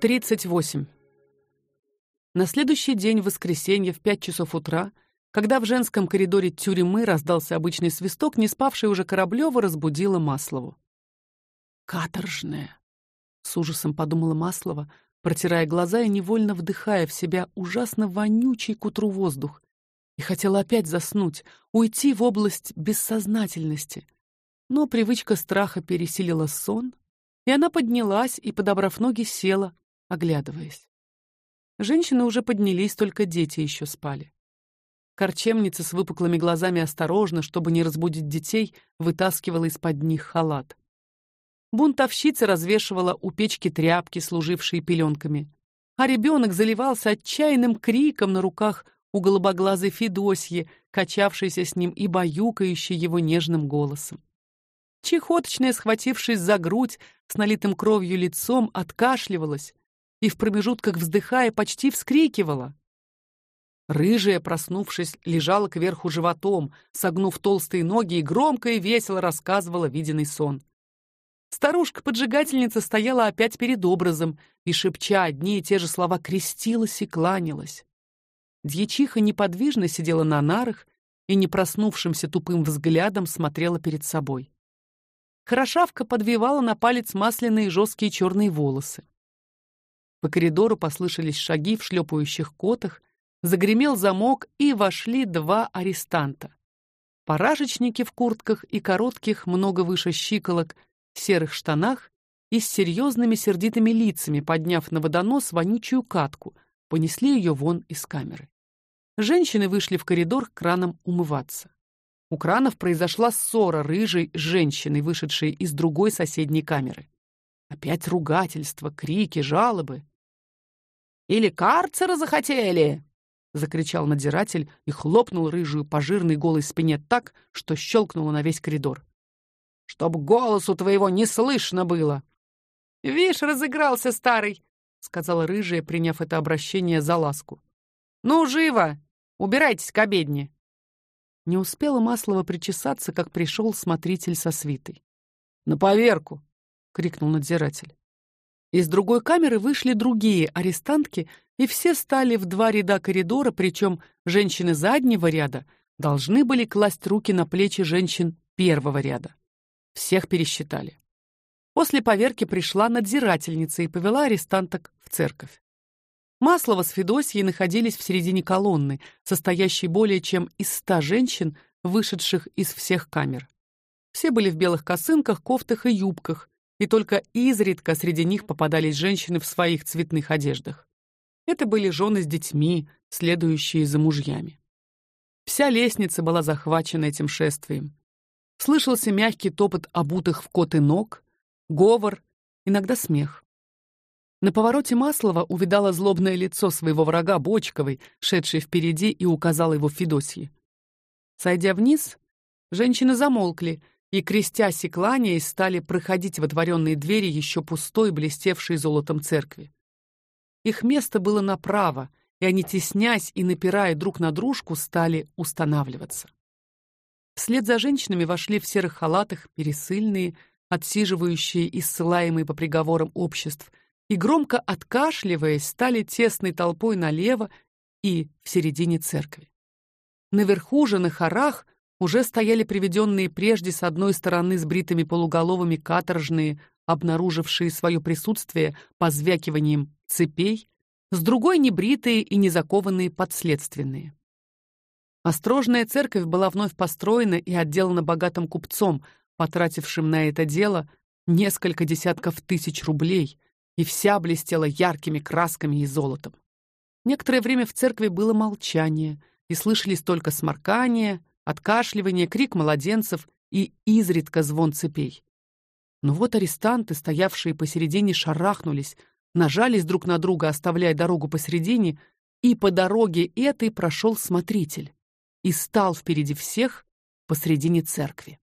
38. На следующий день, воскресенье, в пять часов утра, когда в женском коридоре тюрьмы раздался обычный свисток, не спавшая уже Кораблёва разбудила Маслову. «Каторжная!» — с ужасом подумала Маслова, протирая глаза и невольно вдыхая в себя ужасно вонючий к утру воздух. И хотела опять заснуть, уйти в область бессознательности. Но привычка страха пересилила сон, и она поднялась и, подобрав ноги, села, оглядываясь. Женщины уже поднялись, только дети еще спали. Корчемница с выпуклыми глазами осторожно, чтобы не разбудить детей, вытаскивала из-под них халат. Бунтовщица развешивала у печки тряпки, служившие пеленками, а ребенок заливался отчаянным криком на руках у голубоглазой Федосьи, качавшейся с ним и баюкающей его нежным голосом. Чехоточная, схватившись за грудь, с налитым кровью лицом, откашливалась и в промежутках вздыхая почти вскрикивала. Рыжая, проснувшись, лежала кверху животом, согнув толстые ноги и громко и весело рассказывала виденный сон. Старушка-поджигательница стояла опять перед образом и, шепча одни и те же слова, крестилась и кланялась. Дьячиха неподвижно сидела на нарах и, не проснувшимся тупым взглядом, смотрела перед собой. Хорошавка подвивала на палец масляные жесткие черные волосы. По коридору послышались шаги в шлепающих котах, загремел замок, и вошли два арестанта. Паражечники в куртках и коротких, много выше щиколок, серых штанах и с серьезными сердитыми лицами, подняв на водонос вонючую катку, понесли ее вон из камеры. Женщины вышли в коридор к кранам умываться. У кранов произошла ссора рыжей с женщиной, вышедшей из другой соседней камеры. Опять ругательства, крики, жалобы. Или карцера захотели, закричал надзиратель и хлопнул рыжую по жирной голой спине так, что щелкнуло на весь коридор чтоб голосу твоего не слышно было. Вишь, разыгрался старый, сказала рыжая, приняв это обращение за ласку. Ну живо, убирайтесь к обедне. Не успела Маслова причесаться, как пришел смотритель со свитой. На поверку, крикнул надзиратель. Из другой камеры вышли другие арестантки, и все стали в два ряда коридора, причем женщины заднего ряда должны были класть руки на плечи женщин первого ряда. Всех пересчитали. После поверки пришла надзирательница и повела арестанток в церковь. Маслова с Федосьей находились в середине колонны, состоящей более чем из ста женщин, вышедших из всех камер. Все были в белых косынках, кофтах и юбках, и только изредка среди них попадались женщины в своих цветных одеждах. Это были жены с детьми, следующие за мужьями. Вся лестница была захвачена этим шествием. Слышался мягкий топот обутых в коты ног, говор, иногда смех. На повороте Маслова увидала злобное лицо своего врага Бочковой, шедшей впереди, и указала его Федосье. Сойдя вниз, женщины замолкли и, крестясь и кланяясь, стали проходить в отворенные двери еще пустой, блестевшей золотом церкви. Их место было направо, и они, теснясь и напирая друг на дружку, стали устанавливаться. Вслед за женщинами вошли в серых халатах пересыльные, отсиживающие и ссылаемые по приговорам обществ, и громко откашливаясь, стали тесной толпой налево и в середине церкви. Наверху же на хорах уже стояли приведенные прежде с одной стороны с бритыми полуголовыми каторжные, обнаружившие свое присутствие позвякиванием цепей, с другой небритые и незакованные подследственные. Острожная церковь была вновь построена и отделана богатым купцом, потратившим на это дело несколько десятков тысяч рублей, и вся блестела яркими красками и золотом. Некоторое время в церкви было молчание, и слышались только сморкание, откашливание, крик младенцев и изредка звон цепей. Но вот арестанты, стоявшие посередине, шарахнулись, нажались друг на друга, оставляя дорогу посередине, и по дороге этой прошел смотритель и стал впереди всех посредине церкви.